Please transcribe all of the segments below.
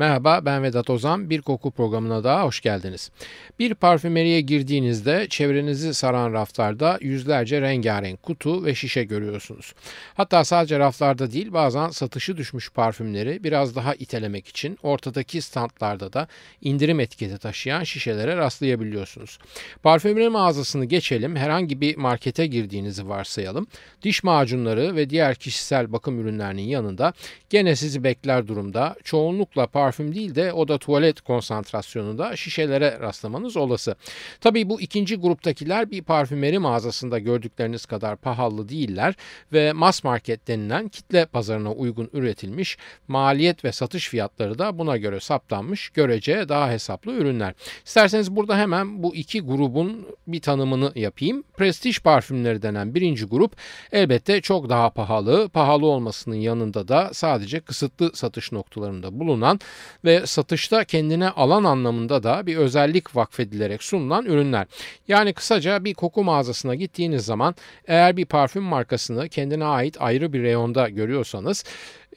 Merhaba ben Vedat Ozan. Bir koku programına daha hoş geldiniz. Bir parfümeriye girdiğinizde çevrenizi saran raflarda yüzlerce rengarenk kutu ve şişe görüyorsunuz. Hatta sadece raflarda değil bazen satışı düşmüş parfümleri biraz daha itelemek için ortadaki standlarda da indirim etiketi taşıyan şişelere rastlayabiliyorsunuz. Parfümeri mağazasını geçelim. Herhangi bir markete girdiğinizi varsayalım. Diş macunları ve diğer kişisel bakım ürünlerinin yanında gene sizi bekler durumda çoğunlukla parfüm parfüm değil de o da tuvalet konsantrasyonunda şişelere rastlamanız olası. Tabii bu ikinci gruptakiler bir parfümeri mağazasında gördükleriniz kadar pahalı değiller ve mass market denilen kitle pazarına uygun üretilmiş maliyet ve satış fiyatları da buna göre saptanmış görece daha hesaplı ürünler. İsterseniz burada hemen bu iki grubun bir tanımını yapayım. Prestij parfümleri denen birinci grup elbette çok daha pahalı. Pahalı olmasının yanında da sadece kısıtlı satış noktalarında bulunan ve satışta kendine alan anlamında da bir özellik vakfedilerek sunulan ürünler. Yani kısaca bir koku mağazasına gittiğiniz zaman eğer bir parfüm markasını kendine ait ayrı bir reyonda görüyorsanız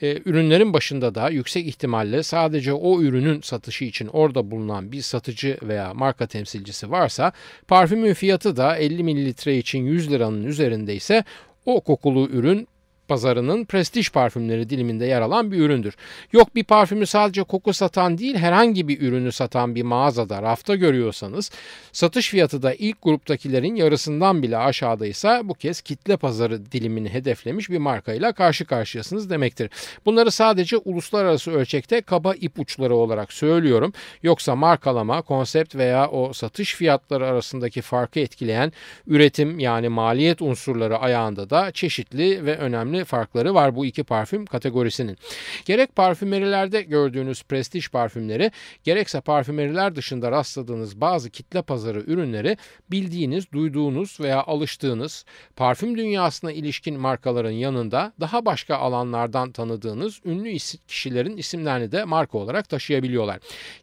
e, ürünlerin başında da yüksek ihtimalle sadece o ürünün satışı için orada bulunan bir satıcı veya marka temsilcisi varsa parfümün fiyatı da 50 mililitre için 100 liranın üzerindeyse o kokulu ürün pazarının prestij parfümleri diliminde yer alan bir üründür. Yok bir parfümü sadece koku satan değil herhangi bir ürünü satan bir mağazada rafta görüyorsanız satış fiyatı da ilk gruptakilerin yarısından bile aşağıdaysa bu kez kitle pazarı dilimini hedeflemiş bir markayla karşı karşıyasınız demektir. Bunları sadece uluslararası ölçekte kaba ipuçları olarak söylüyorum. Yoksa markalama, konsept veya o satış fiyatları arasındaki farkı etkileyen üretim yani maliyet unsurları ayağında da çeşitli ve önemli farkları var bu iki parfüm kategorisinin. Gerek parfümerilerde gördüğünüz prestij parfümleri gerekse parfümeriler dışında rastladığınız bazı kitle pazarı ürünleri bildiğiniz, duyduğunuz veya alıştığınız parfüm dünyasına ilişkin markaların yanında daha başka alanlardan tanıdığınız ünlü kişilerin isimlerini de marka olarak taşıyabiliyorlar.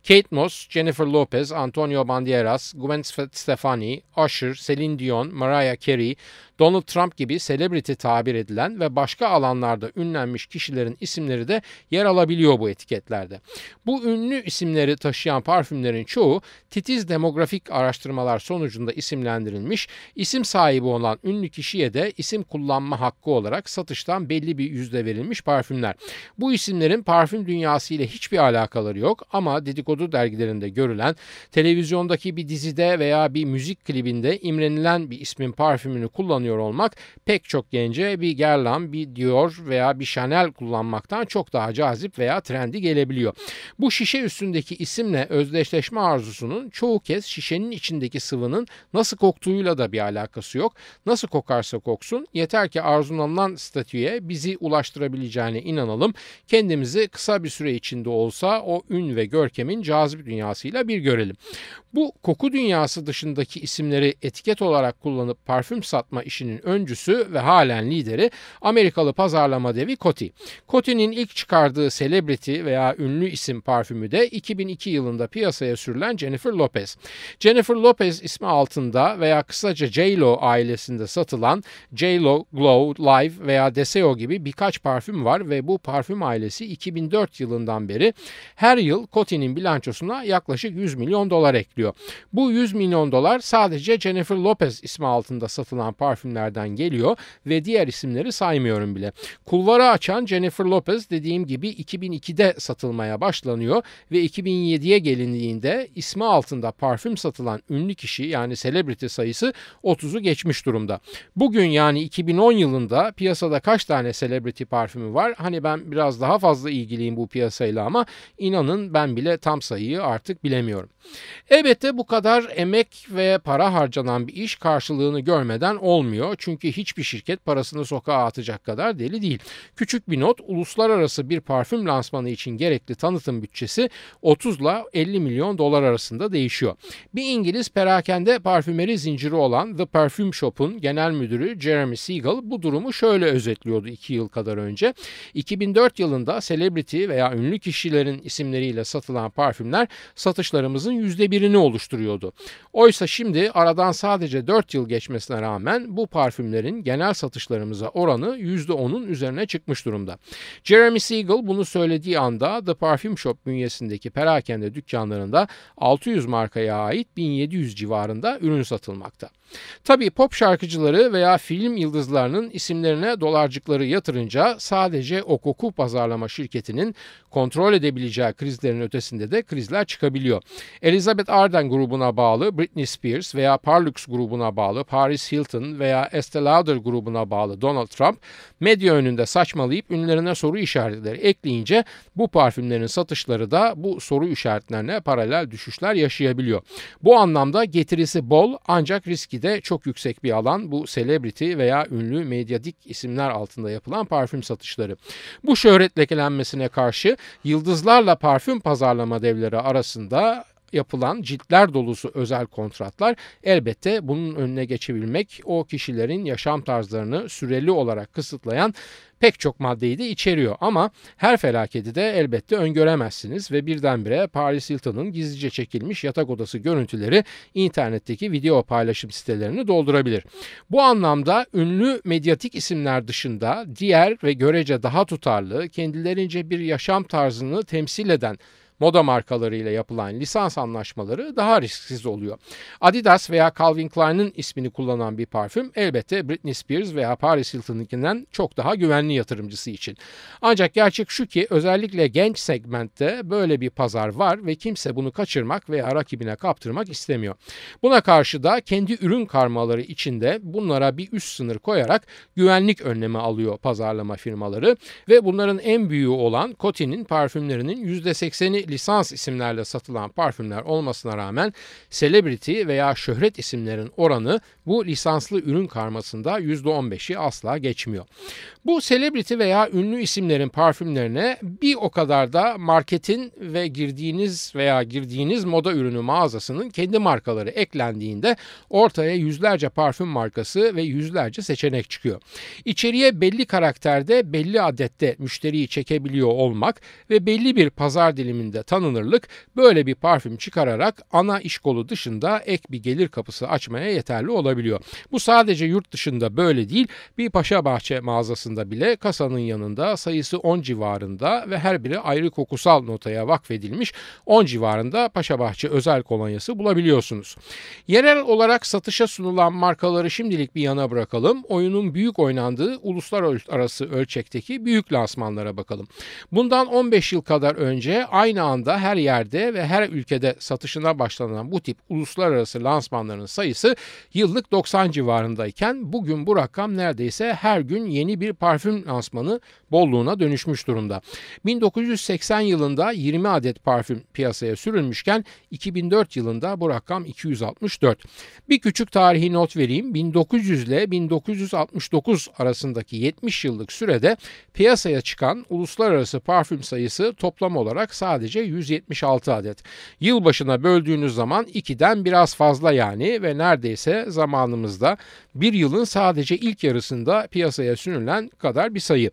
Kate Moss, Jennifer Lopez, Antonio Banderas, Gwen Stefani, Usher, Celine Dion, Mariah Carey, Donald Trump gibi celebrity tabir edilen ve başka alanlarda ünlenmiş kişilerin isimleri de yer alabiliyor bu etiketlerde. Bu ünlü isimleri taşıyan parfümlerin çoğu titiz demografik araştırmalar sonucunda isimlendirilmiş, isim sahibi olan ünlü kişiye de isim kullanma hakkı olarak satıştan belli bir yüzde verilmiş parfümler. Bu isimlerin parfüm dünyası ile hiçbir alakaları yok ama dedikodu dergilerinde görülen, televizyondaki bir dizide veya bir müzik klibinde imrenilen bir ismin parfümünü kullanıyor olmak pek çok gence bir Bir Dior veya bir Chanel kullanmaktan çok daha cazip veya trendi gelebiliyor. Bu şişe üstündeki isimle özdeşleşme arzusunun çoğu kez şişenin içindeki sıvının nasıl koktuğuyla da bir alakası yok. Nasıl kokarsa koksun yeter ki arzulanan statüye bizi ulaştırabileceğine inanalım. Kendimizi kısa bir süre içinde olsa o ün ve görkemin cazip dünyasıyla bir görelim. Bu koku dünyası dışındaki isimleri etiket olarak kullanıp parfüm satma işinin öncüsü ve halen lideri Amerikalı pazarlama devi Coty. Coty'nin ilk çıkardığı celebrity veya ünlü isim parfümü de 2002 yılında piyasaya sürülen Jennifer Lopez. Jennifer Lopez ismi altında veya kısaca J.Lo ailesinde satılan J.Lo Glow, Live veya Deseo gibi birkaç parfüm var ve bu parfüm ailesi 2004 yılından beri her yıl Coty'nin bilançosuna yaklaşık 100 milyon dolar ekliyor. Bu 100 milyon dolar sadece Jennifer Lopez ismi altında satılan parfümlerden geliyor ve diğer isimleri saymıyorum bile. Kulvarı açan Jennifer Lopez dediğim gibi 2002'de satılmaya başlanıyor ve 2007'ye gelindiğinde ismi altında parfüm satılan ünlü kişi yani celebrity sayısı 30'u geçmiş durumda. Bugün yani 2010 yılında piyasada kaç tane celebrity parfümü var? Hani ben biraz daha fazla ilgiliyim bu piyasayla ama inanın ben bile tam sayıyı artık bilemiyorum. Elbette bu kadar emek ve para harcanan bir iş karşılığını görmeden olmuyor. Çünkü hiçbir şirket parasını sokağa atacak olacak kadar deli değil. Küçük bir not uluslararası bir parfüm lansmanı için gerekli tanıtım bütçesi 30 ile 50 milyon dolar arasında değişiyor. Bir İngiliz perakende parfümeri zinciri olan The Perfume Shop'un genel müdürü Jeremy Siegel bu durumu şöyle özetliyordu 2 yıl kadar önce. 2004 yılında celebrity veya ünlü kişilerin isimleriyle satılan parfümler satışlarımızın %1'ini oluşturuyordu. Oysa şimdi aradan sadece 4 yıl geçmesine rağmen bu parfümlerin genel satışlarımıza oranı %10'un üzerine çıkmış durumda. Jeremy Siegel bunu söylediği anda The Parfum Shop bünyesindeki perakende dükkanlarında 600 markaya ait 1700 civarında ürün satılmakta. Tabii pop şarkıcıları veya film yıldızlarının isimlerine dolarcıkları yatırınca sadece o koku pazarlama şirketinin kontrol edebileceği krizlerin ötesinde de krizler çıkabiliyor. Elizabeth Arden grubuna bağlı Britney Spears veya Parlux grubuna bağlı Paris Hilton veya Estee Lauder grubuna bağlı Donald Trump medya önünde saçmalayıp ünlerine soru işaretleri ekleyince bu parfümlerin satışları da bu soru işaretlerine paralel düşüşler yaşayabiliyor. Bu anlamda getirisi bol ancak riski de çok yüksek bir alan bu celebrity veya ünlü medyatik isimler altında yapılan parfüm satışları. Bu şöhret lekelenmesine karşı yıldızlarla parfüm pazarlama devleri arasında yapılan ciltler dolusu özel kontratlar elbette bunun önüne geçebilmek o kişilerin yaşam tarzlarını süreli olarak kısıtlayan pek çok maddeyi de içeriyor ama her felaketi de elbette öngöremezsiniz ve birdenbire Paris Hilton'ın gizlice çekilmiş yatak odası görüntüleri internetteki video paylaşım sitelerini doldurabilir. Bu anlamda ünlü medyatik isimler dışında diğer ve görece daha tutarlı, kendilerince bir yaşam tarzını temsil eden moda markalarıyla yapılan lisans anlaşmaları daha risksiz oluyor. Adidas veya Calvin Klein'in ismini kullanan bir parfüm elbette Britney Spears veya Paris Hilton'ınkinden çok daha güvenli yatırımcısı için. Ancak gerçek şu ki özellikle genç segmentte böyle bir pazar var ve kimse bunu kaçırmak veya rakibine kaptırmak istemiyor. Buna karşı da kendi ürün karmaları içinde bunlara bir üst sınır koyarak güvenlik önlemi alıyor pazarlama firmaları ve bunların en büyüğü olan Coty'nin parfümlerinin %80'i lisans isimlerle satılan parfümler olmasına rağmen celebrity veya şöhret isimlerin oranı bu lisanslı ürün karmasında %15'i asla geçmiyor. Bu celebrity veya ünlü isimlerin parfümlerine bir o kadar da marketin ve girdiğiniz veya girdiğiniz moda ürünü mağazasının kendi markaları eklendiğinde ortaya yüzlerce parfüm markası ve yüzlerce seçenek çıkıyor. İçeriye belli karakterde belli adette müşteriyi çekebiliyor olmak ve belli bir pazar diliminde de tanınırlık böyle bir parfüm çıkararak ana iş kolu dışında ek bir gelir kapısı açmaya yeterli olabiliyor. Bu sadece yurt dışında böyle değil bir paşa bahçe mağazasında bile kasanın yanında sayısı 10 civarında ve her biri ayrı kokusal notaya vakfedilmiş 10 civarında paşa bahçe özel kolonyası bulabiliyorsunuz. Yerel olarak satışa sunulan markaları şimdilik bir yana bırakalım. Oyunun büyük oynandığı uluslararası ölçekteki büyük lansmanlara bakalım. Bundan 15 yıl kadar önce aynı anda her yerde ve her ülkede satışına başlanan bu tip uluslararası lansmanların sayısı yıllık 90 civarındayken bugün bu rakam neredeyse her gün yeni bir parfüm lansmanı bolluğuna dönüşmüş durumda. 1980 yılında 20 adet parfüm piyasaya sürülmüşken 2004 yılında bu rakam 264. Bir küçük tarihi not vereyim. 1900 ile 1969 arasındaki 70 yıllık sürede piyasaya çıkan uluslararası parfüm sayısı toplam olarak sadece sadece 176 adet. Yılbaşına böldüğünüz zaman 2'den biraz fazla yani ve neredeyse zamanımızda bir yılın sadece ilk yarısında piyasaya sürülen kadar bir sayı.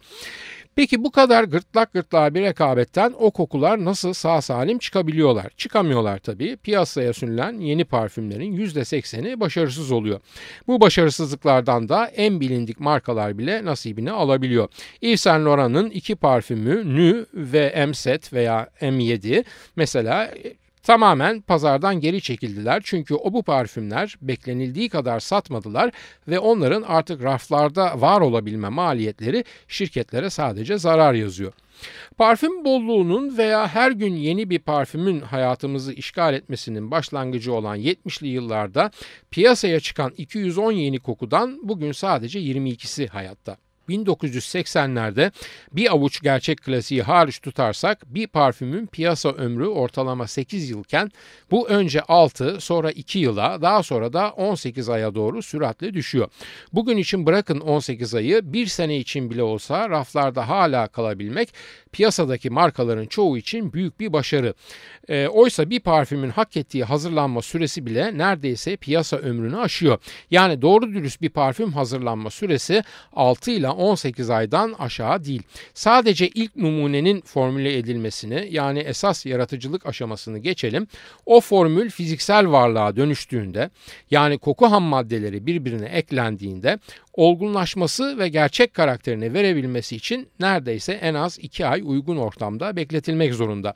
Peki bu kadar gırtlak gırtlağa bir rekabetten o kokular nasıl sağ salim çıkabiliyorlar? Çıkamıyorlar tabii. Piyasaya sürülen yeni parfümlerin %80'i başarısız oluyor. Bu başarısızlıklardan da en bilindik markalar bile nasibini alabiliyor. Yves Saint Laurent'ın iki parfümü Nü ve M-Set veya M7 mesela tamamen pazardan geri çekildiler. Çünkü o bu parfümler beklenildiği kadar satmadılar ve onların artık raflarda var olabilme maliyetleri şirketlere sadece zarar yazıyor. Parfüm bolluğunun veya her gün yeni bir parfümün hayatımızı işgal etmesinin başlangıcı olan 70'li yıllarda piyasaya çıkan 210 yeni kokudan bugün sadece 22'si hayatta. 1980'lerde bir avuç gerçek klasiği hariç tutarsak bir parfümün piyasa ömrü ortalama 8 yılken bu önce 6 sonra 2 yıla daha sonra da 18 aya doğru süratle düşüyor. Bugün için bırakın 18 ayı bir sene için bile olsa raflarda hala kalabilmek piyasadaki markaların çoğu için büyük bir başarı. E, oysa bir parfümün hak ettiği hazırlanma süresi bile neredeyse piyasa ömrünü aşıyor. Yani doğru dürüst bir parfüm hazırlanma süresi 6 ile 18 aydan aşağı değil. Sadece ilk numunenin formüle edilmesini yani esas yaratıcılık aşamasını geçelim. O formül fiziksel varlığa dönüştüğünde yani koku ham maddeleri birbirine eklendiğinde olgunlaşması ve gerçek karakterini verebilmesi için neredeyse en az 2 ay uygun ortamda bekletilmek zorunda.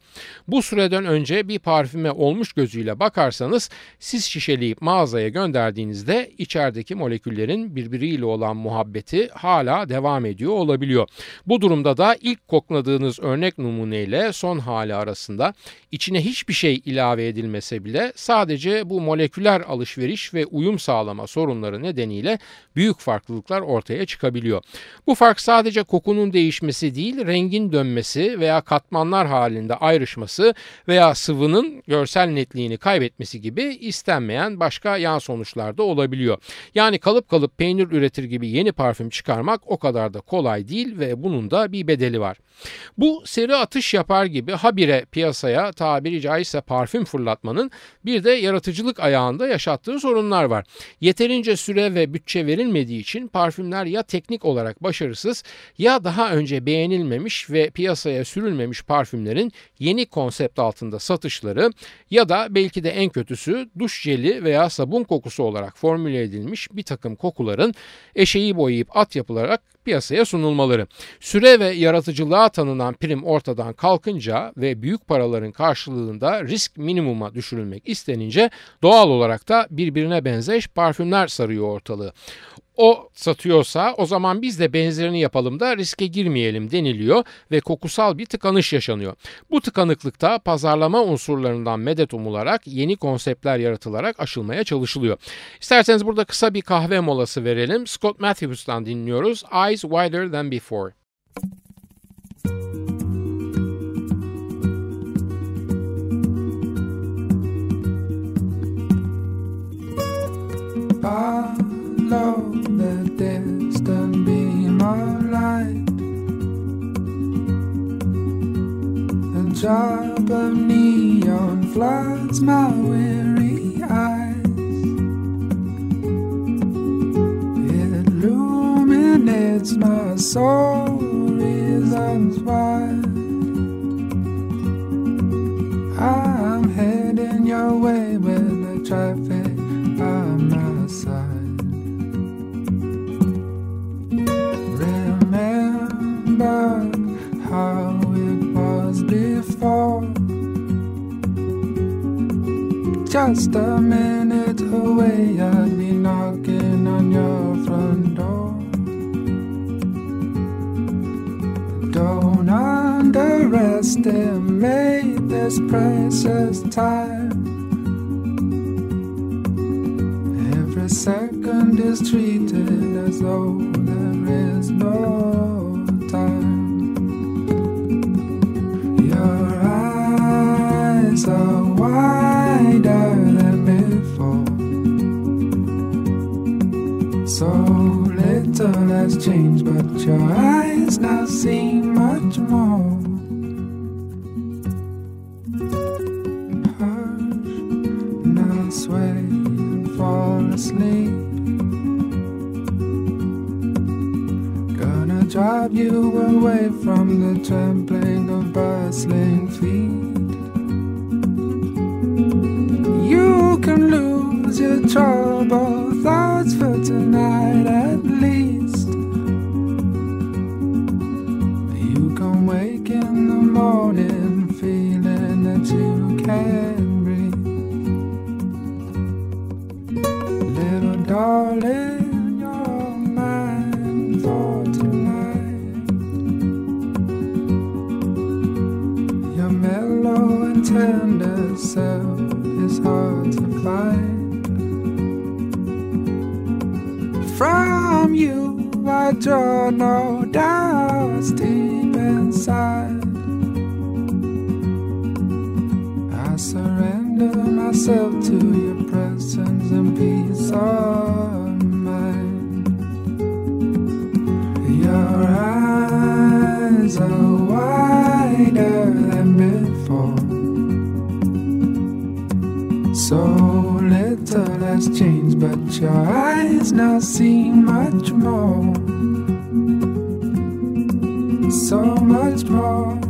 Bu süreden önce bir parfüme olmuş gözüyle bakarsanız siz şişeleyip mağazaya gönderdiğinizde içerideki moleküllerin birbiriyle olan muhabbeti hala devam ediyor olabiliyor. Bu durumda da ilk kokladığınız örnek numuneyle son hali arasında içine hiçbir şey ilave edilmese bile sadece bu moleküler alışveriş ve uyum sağlama sorunları nedeniyle büyük farklılıklar ortaya çıkabiliyor. Bu fark sadece kokunun değişmesi değil, rengin dönmesi veya katmanlar halinde ayrışması veya sıvının görsel netliğini kaybetmesi gibi istenmeyen başka yan sonuçlar da olabiliyor. Yani kalıp kalıp peynir üretir gibi yeni parfüm çıkarmak o kadar da kolay değil ve bunun da bir bedeli var. Bu seri atış yapar gibi habire piyasaya tabiri caizse parfüm fırlatmanın bir de yaratıcılık ayağında yaşattığı sorunlar var. Yeterince süre ve bütçe verilmediği için parfümler ya teknik olarak başarısız ya daha önce beğenilmemiş ve piyasaya sürülmemiş parfümlerin yeni konsept altında satışları ya da belki de en kötüsü duş jeli veya sabun kokusu olarak formüle edilmiş bir takım kokuların eşeği boyayıp at yapılarak piyasaya sunulmaları. Süre ve yaratıcılığa tanınan prim ortadan kalkınca ve büyük paraların karşılığında risk minimuma düşürülmek istenince doğal olarak da birbirine benzeş parfümler sarıyor ortalığı o satıyorsa o zaman biz de benzerini yapalım da riske girmeyelim deniliyor ve kokusal bir tıkanış yaşanıyor. Bu tıkanıklıkta pazarlama unsurlarından medet umularak yeni konseptler yaratılarak aşılmaya çalışılıyor. İsterseniz burada kısa bir kahve molası verelim. Scott Matthews'tan dinliyoruz. Eyes Wider Than Before. Follow job of neon floods my weary eyes. It illuminates my soul, reasons why. I'm heading your way with the traffic by my side. Remember Just a minute away, I'd be knocking on your front door. Don't underestimate this precious time. Every second is treated as though there is no sway and fall asleep. Gonna drive you away from the trampling of bustling feet. You can lose your troubled find. You, my jaw, no doubt deep inside. I surrender myself to your presence and peace of mind. Your eyes are wider than before. So little has changed, but your eyes now see much more. So much more.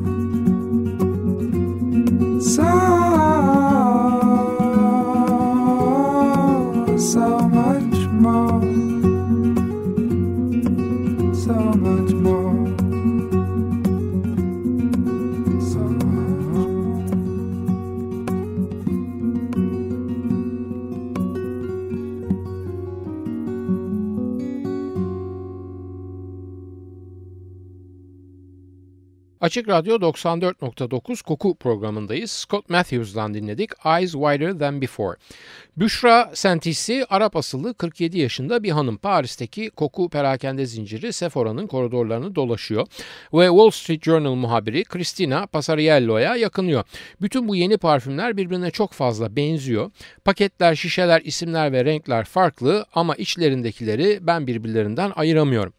Açık Radyo 94.9 Koku programındayız. Scott Matthews'dan dinledik Eyes Wider Than Before. Büşra Sentisi Arap asıllı 47 yaşında bir hanım Paris'teki koku perakende zinciri Sephora'nın koridorlarını dolaşıyor ve Wall Street Journal muhabiri Christina Pasariello'ya yakınıyor. Bütün bu yeni parfümler birbirine çok fazla benziyor. Paketler, şişeler, isimler ve renkler farklı ama içlerindekileri ben birbirlerinden ayıramıyorum.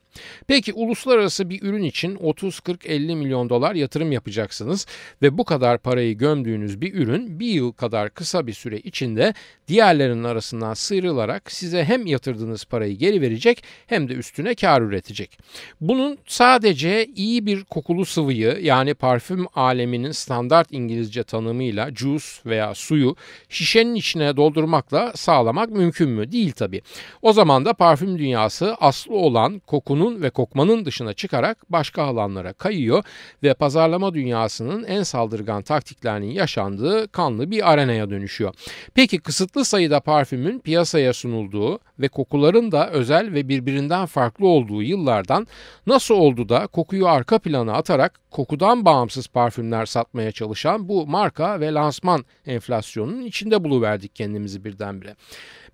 Peki uluslararası bir ürün için 30 40 50 milyon dolar yatırım yapacaksınız ve bu kadar parayı gömdüğünüz bir ürün bir yıl kadar kısa bir süre içinde diğerlerinin arasından sıyrılarak size hem yatırdığınız parayı geri verecek hem de üstüne kar üretecek. Bunun sadece iyi bir kokulu sıvıyı yani parfüm aleminin standart İngilizce tanımıyla juice veya suyu şişenin içine doldurmakla sağlamak mümkün mü? Değil tabi. O zaman da parfüm dünyası aslı olan kokunun ve kokmanın dışına çıkarak başka alanlara kayıyor ve pazarlama dünyasının en saldırgan taktiklerinin yaşandığı kanlı bir arenaya dönüşüyor. Peki kısıtlı sayıda parfümün piyasaya sunulduğu ve kokuların da özel ve birbirinden farklı olduğu yıllardan nasıl oldu da kokuyu arka plana atarak kokudan bağımsız parfümler satmaya çalışan bu marka ve lansman enflasyonunun içinde buluverdik kendimizi birdenbire.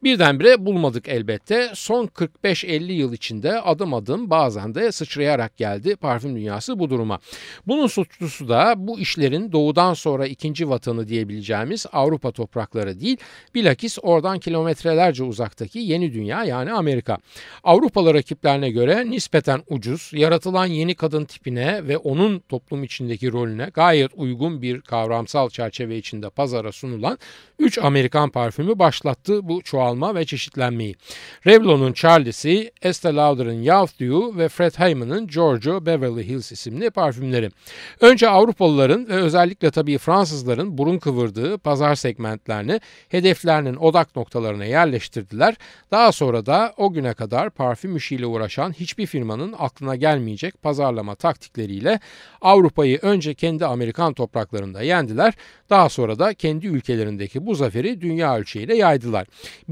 Birdenbire bulmadık elbette. Son 45-50 yıl içinde adım adım bazen de sıçrayarak geldi parfüm dünyası bu duruma. Bunun suçlusu da bu işlerin doğudan sonra ikinci vatanı diyebileceğimiz Avrupa toprakları değil, bilakis oradan kilometrelerce uzaktaki yeni dünya yani Amerika. Avrupalı rakiplerine göre nispeten ucuz, yaratılan yeni kadın tipine ve onun toplum içindeki rolüne gayet uygun bir kavramsal çerçeve içinde pazara sunulan 3 Amerikan parfümü başlattı bu çoğalma ve çeşitlenmeyi. Revlon'un Charlie'si, Estee Lauder'ın Youth Dew ve Fred Hayman'ın Giorgio Beverly Hills isimli parfümleri. Önce Avrupalıların ve özellikle tabii Fransızların burun kıvırdığı pazar segmentlerini hedeflerinin odak noktalarına yerleştirdiler. Daha sonra da o güne kadar parfüm işiyle uğraşan hiçbir firmanın aklına gelmeyecek pazarlama taktikleriyle Avrupa'yı önce kendi Amerikan topraklarında yendiler. Daha sonra da kendi ülkelerindeki bu zaferi dünya ölçeğiyle yaydılar.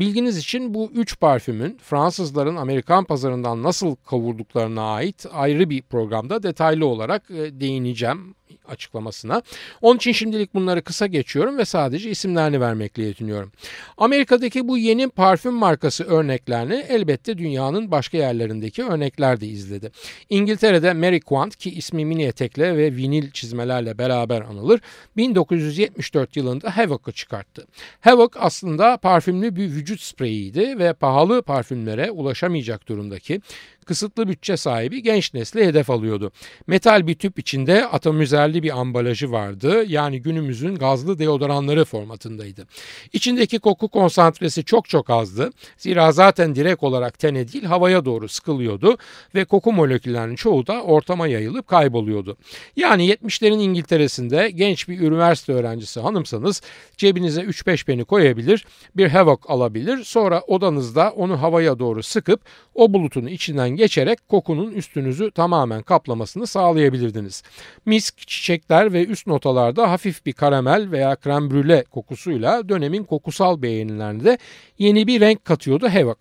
Bilginiz için bu üç parfümün Fransızların Amerikan pazarından nasıl kavurduklarına ait ayrı bir programda detaylı olarak e, değineceğim açıklamasına. Onun için şimdilik bunları kısa geçiyorum ve sadece isimlerini vermekle yetiniyorum. Amerika'daki bu yeni parfüm markası örneklerini elbette dünyanın başka yerlerindeki örnekler de izledi. İngiltere'de Mary Quant ki ismi mini etekle ve vinil çizmelerle beraber anılır 1974 yılında Havoc'u çıkarttı. Havoc aslında parfümlü bir vücut spreyiydi ve pahalı parfümlere ulaşamayacak durumdaki kısıtlı bütçe sahibi genç nesli hedef alıyordu. Metal bir tüp içinde atomüzerli bir ambalajı vardı. Yani günümüzün gazlı deodoranları formatındaydı. İçindeki koku konsantresi çok çok azdı. Zira zaten direkt olarak tene değil havaya doğru sıkılıyordu ve koku moleküllerinin çoğu da ortama yayılıp kayboluyordu. Yani 70'lerin İngiltere'sinde genç bir üniversite öğrencisi hanımsanız cebinize 3-5 peni koyabilir, bir Havoc alabilir. Sonra odanızda onu havaya doğru sıkıp o bulutun içinden geçerek kokunun üstünüzü tamamen kaplamasını sağlayabilirdiniz. Misk, çiçekler ve üst notalarda hafif bir karamel veya krem brüle kokusuyla dönemin kokusal beğenilerine de yeni bir renk katıyordu Havoc.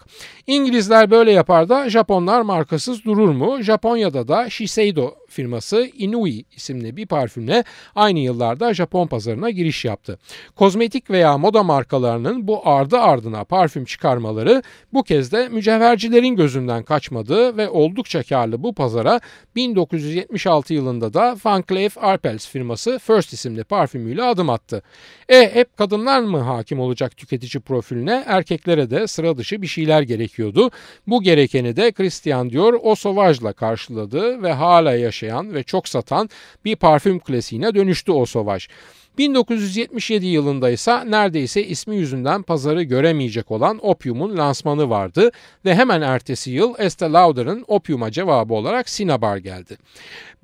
İngilizler böyle yapar da Japonlar markasız durur mu? Japonya'da da Shiseido firması Inui isimli bir parfümle aynı yıllarda Japon pazarına giriş yaptı. Kozmetik veya moda markalarının bu ardı ardına parfüm çıkarmaları bu kez de mücevhercilerin gözünden kaçmadığı ve oldukça karlı bu pazara 1976 yılında da Van Cleef Arpels firması First isimli parfümüyle adım attı. E hep kadınlar mı hakim olacak tüketici profiline erkeklere de sıra dışı bir şeyler gerekiyordu. Bu gerekeni de Christian Dior o Sauvage'la karşıladı ve hala yaşayan ve çok satan bir parfüm klasiğine dönüştü o Sauvage. 1977 yılında ise neredeyse ismi yüzünden pazarı göremeyecek olan Opium'un lansmanı vardı ve hemen ertesi yıl Estee Lauder'ın Opium'a cevabı olarak Cinnabar geldi.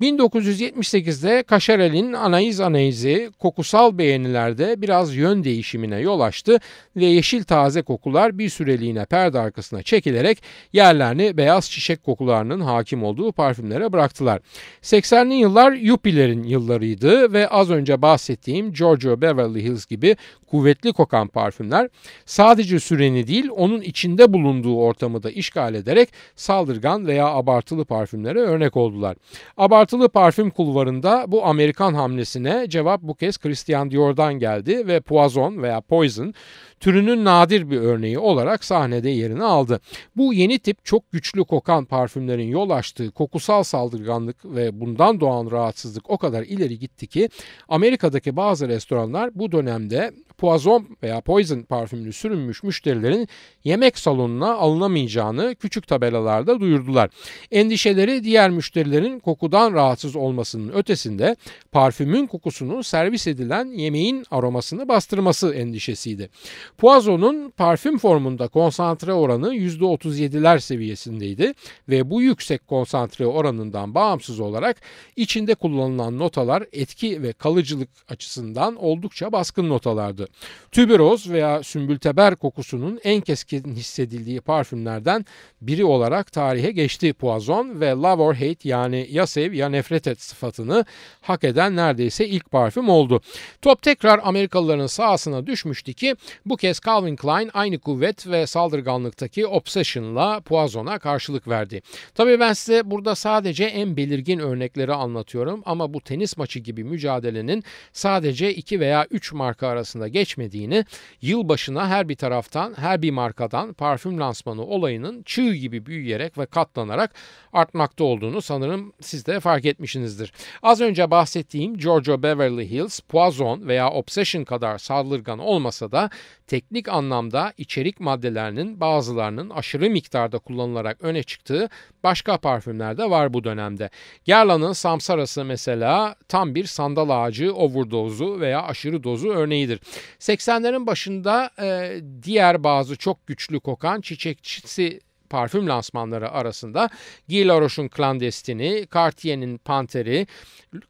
1978'de Kaşarel'in Anaiz Anaiz'i kokusal beğenilerde biraz yön değişimine yol açtı ve yeşil taze kokular bir süreliğine perde arkasına çekilerek yerlerini beyaz çiçek kokularının hakim olduğu parfümlere bıraktılar. 80'li yıllar Yuppie'lerin yıllarıydı ve az önce bahsettiğim Giorgio Beverly Hills gibi kuvvetli kokan parfümler sadece süreni değil onun içinde bulunduğu ortamı da işgal ederek saldırgan veya abartılı parfümlere örnek oldular. Abartılı parfüm kulvarında bu Amerikan hamlesine cevap bu kez Christian Dior'dan geldi ve Poison veya Poison türünün nadir bir örneği olarak sahnede yerini aldı. Bu yeni tip çok güçlü kokan parfümlerin yol açtığı kokusal saldırganlık ve bundan doğan rahatsızlık o kadar ileri gitti ki Amerika'daki bazı restoranlar bu dönemde Poison veya Poison parfümünü sürünmüş müşterilerin yemek salonuna alınamayacağını küçük tabelalarda duyurdular. Endişeleri diğer müşterilerin kokudan rahatsız olmasının ötesinde parfümün kokusunun servis edilen yemeğin aromasını bastırması endişesiydi. Poison'un parfüm formunda konsantre oranı %37'ler seviyesindeydi ve bu yüksek konsantre oranından bağımsız olarak içinde kullanılan notalar etki ve kalıcılık açısından oldukça baskın notalardı. Tüberoz veya sümbülteber kokusunun en keskin hissedildiği parfümlerden biri olarak tarihe geçti Poison ve Love or Hate yani ya sev ya nefret et sıfatını hak eden neredeyse ilk parfüm oldu. Top tekrar Amerikalıların sahasına düşmüştü ki bu kez Calvin Klein aynı kuvvet ve saldırganlıktaki Obsession'la Poison'a karşılık verdi. Tabii ben size burada sadece en belirgin örnekleri anlatıyorum ama bu tenis maçı gibi mücadelenin sadece iki veya üç marka arasında geçmediğini, yılbaşına her bir taraftan, her bir markadan parfüm lansmanı olayının çığ gibi büyüyerek ve katlanarak artmakta olduğunu sanırım siz de fark etmişsinizdir. Az önce bahsettiğim Giorgio Beverly Hills, Poison veya Obsession kadar saldırgan olmasa da teknik anlamda içerik maddelerinin bazılarının aşırı miktarda kullanılarak öne çıktığı başka parfümler de var bu dönemde. Guerlain'ın Samsara'sı mesela tam bir sandal ağacı overdose'u veya aşırı dozu örneğidir. 80'lerin başında e, diğer bazı çok güçlü kokan çiçekçisi parfüm lansmanları arasında Guy Laroche'un Clandestini, Cartier'in Panteri,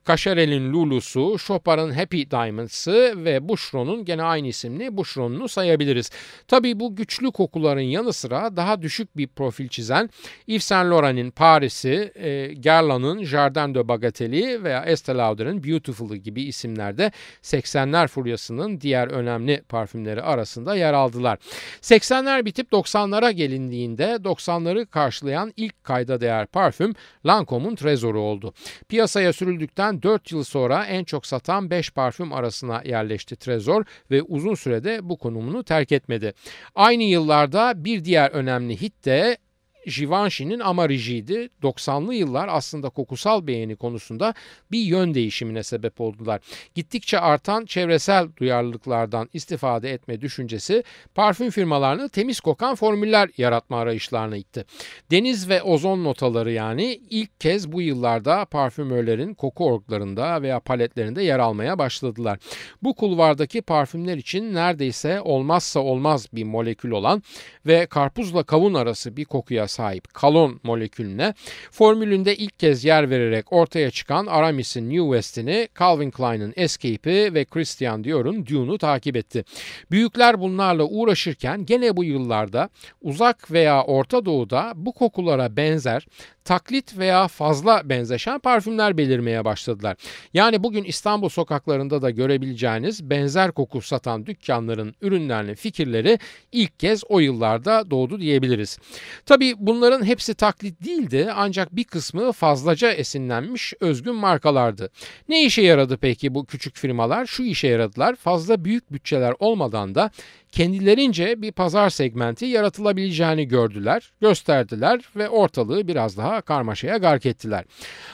Cacharel'in Lulu'su, Chopard'ın Happy Diamonds'ı ve Boucheron'un gene aynı isimli Boucheron'unu sayabiliriz. Tabi bu güçlü kokuların yanı sıra daha düşük bir profil çizen Yves Saint Laurent'in Paris'i, e, Guerlain'ın Jardin de Bagatelle veya Estee Lauder'ın Beautiful'ı gibi isimlerde 80'ler furyasının diğer önemli parfümleri arasında yer aldılar. 80'ler bitip 90'lara gelindiğinde 90'ları karşılayan ilk kayda değer parfüm Lancome'un Trezoru oldu. Piyasaya sürüldükten 4 yıl sonra en çok satan 5 parfüm arasına yerleşti Trezor ve uzun sürede bu konumunu terk etmedi. Aynı yıllarda bir diğer önemli hit de Givenchy'nin Amarijiydi. 90'lı yıllar aslında kokusal beğeni konusunda bir yön değişimine sebep oldular. Gittikçe artan çevresel duyarlılıklardan istifade etme düşüncesi parfüm firmalarını temiz kokan formüller yaratma arayışlarına itti. Deniz ve ozon notaları yani ilk kez bu yıllarda parfümörlerin koku orglarında veya paletlerinde yer almaya başladılar. Bu kulvardaki parfümler için neredeyse olmazsa olmaz bir molekül olan ve karpuzla kavun arası bir kokuya sahip kalon molekülüne formülünde ilk kez yer vererek ortaya çıkan Aramis'in New West'ini Calvin Klein'in Escape'i ve Christian Dior'un Dune'u takip etti. Büyükler bunlarla uğraşırken gene bu yıllarda uzak veya Orta Doğu'da bu kokulara benzer taklit veya fazla benzeşen parfümler belirmeye başladılar. Yani bugün İstanbul sokaklarında da görebileceğiniz benzer koku satan dükkanların ürünlerinin fikirleri ilk kez o yıllarda doğdu diyebiliriz. Tabi bunların hepsi taklit değildi ancak bir kısmı fazlaca esinlenmiş özgün markalardı. Ne işe yaradı peki bu küçük firmalar? Şu işe yaradılar. Fazla büyük bütçeler olmadan da kendilerince bir pazar segmenti yaratılabileceğini gördüler, gösterdiler ve ortalığı biraz daha karmaşaya gark ettiler.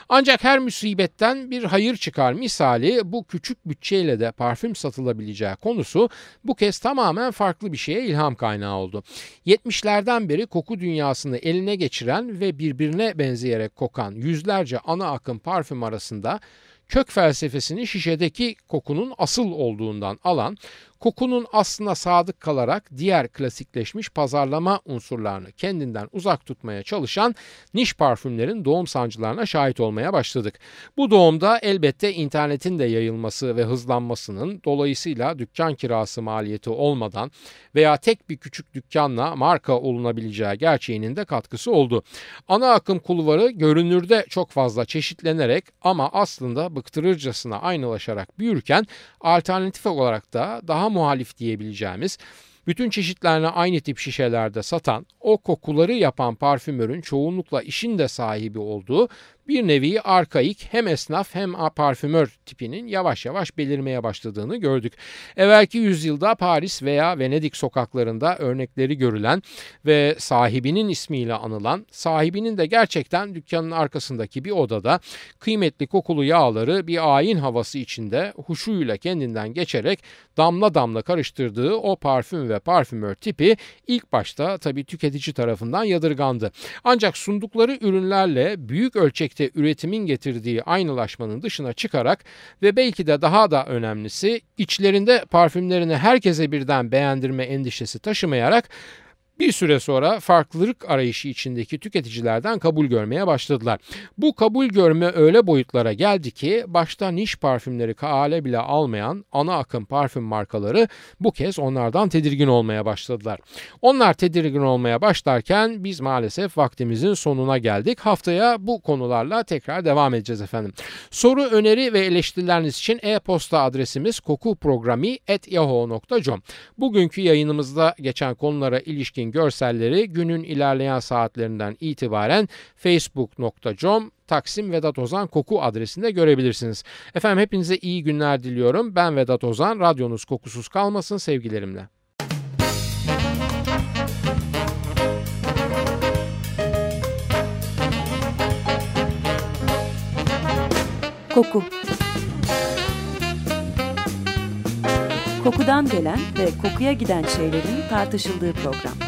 Ancak her musibetten bir hayır çıkar misali bu küçük bütçeyle de parfüm satılabileceği konusu bu kez tamamen farklı bir şeye ilham kaynağı oldu. 70'lerden beri koku dünyasını eline geçiren ve birbirine benzeyerek kokan yüzlerce ana akım parfüm arasında kök felsefesini şişedeki kokunun asıl olduğundan alan kokunun aslına sadık kalarak diğer klasikleşmiş pazarlama unsurlarını kendinden uzak tutmaya çalışan niş parfümlerin doğum sancılarına şahit olmaya başladık. Bu doğumda elbette internetin de yayılması ve hızlanmasının dolayısıyla dükkan kirası maliyeti olmadan veya tek bir küçük dükkanla marka olunabileceği gerçeğinin de katkısı oldu. Ana akım kulvarı görünürde çok fazla çeşitlenerek ama aslında bıktırırcasına aynılaşarak büyürken alternatif olarak da daha muhalif diyebileceğimiz bütün çeşitlerine aynı tip şişelerde satan, o kokuları yapan parfümörün çoğunlukla işin de sahibi olduğu bir nevi arkaik hem esnaf hem parfümör tipinin yavaş yavaş belirmeye başladığını gördük. Evvelki yüzyılda Paris veya Venedik sokaklarında örnekleri görülen ve sahibinin ismiyle anılan, sahibinin de gerçekten dükkanın arkasındaki bir odada kıymetli kokulu yağları bir ayin havası içinde huşuyla kendinden geçerek damla damla karıştırdığı o parfüm ve parfümör tipi ilk başta tabii tüketici tarafından yadırgandı. Ancak sundukları ürünlerle büyük ölçekte birlikte üretimin getirdiği aynılaşmanın dışına çıkarak ve belki de daha da önemlisi içlerinde parfümlerini herkese birden beğendirme endişesi taşımayarak bir süre sonra farklılık arayışı içindeki tüketicilerden kabul görmeye başladılar. Bu kabul görme öyle boyutlara geldi ki başta niş parfümleri kaale bile almayan ana akım parfüm markaları bu kez onlardan tedirgin olmaya başladılar. Onlar tedirgin olmaya başlarken biz maalesef vaktimizin sonuna geldik. Haftaya bu konularla tekrar devam edeceğiz efendim. Soru, öneri ve eleştirileriniz için e-posta adresimiz kokuprogrami.yahoo.com Bugünkü yayınımızda geçen konulara ilişkin için görselleri günün ilerleyen saatlerinden itibaren facebook.com Taksim Vedat Ozan Koku adresinde görebilirsiniz. Efendim hepinize iyi günler diliyorum. Ben Vedat Ozan. Radyonuz kokusuz kalmasın sevgilerimle. Koku Kokudan gelen ve kokuya giden şeylerin tartışıldığı program.